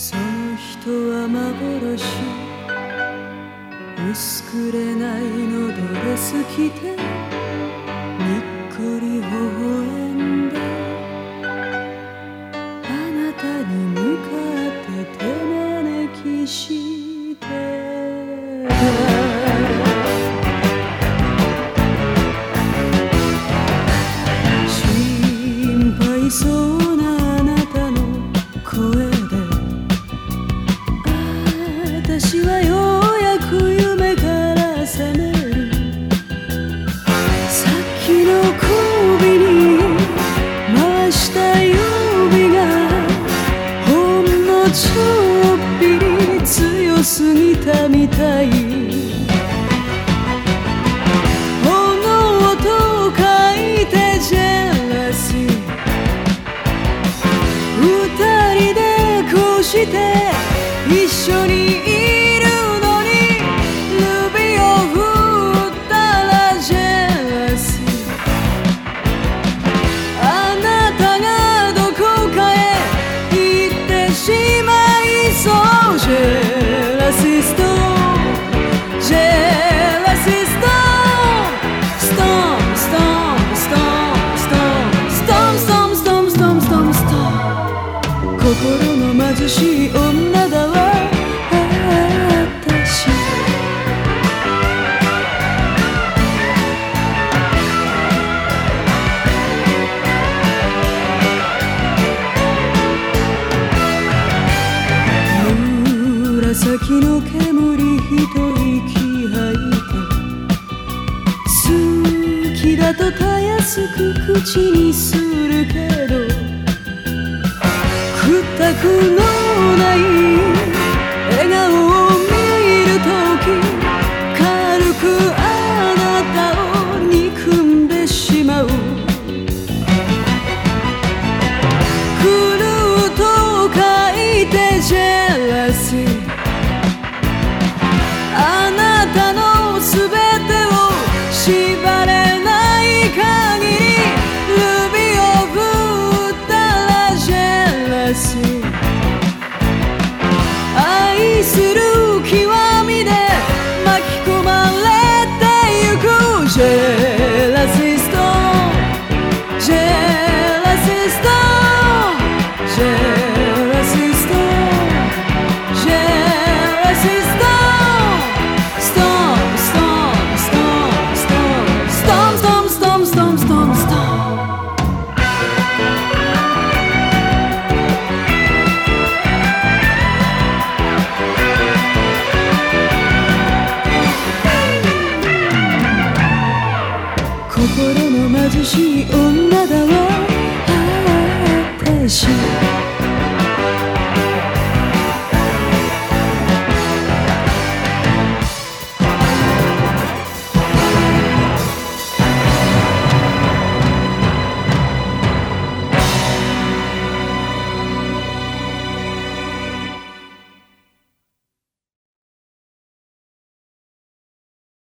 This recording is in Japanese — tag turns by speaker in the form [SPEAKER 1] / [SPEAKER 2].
[SPEAKER 1] その人は幻。薄くれないのドレス着て。私はようやく夢から覚める。さっきの首に回した指がほんのちょっぴり強すぎたみたい。炎と書いてジェラシー。二人でこうして一緒に Yeah. 紫の煙一息吐いて好きだとたやすく口にするたのすべて心の貧しい女だわ。ああ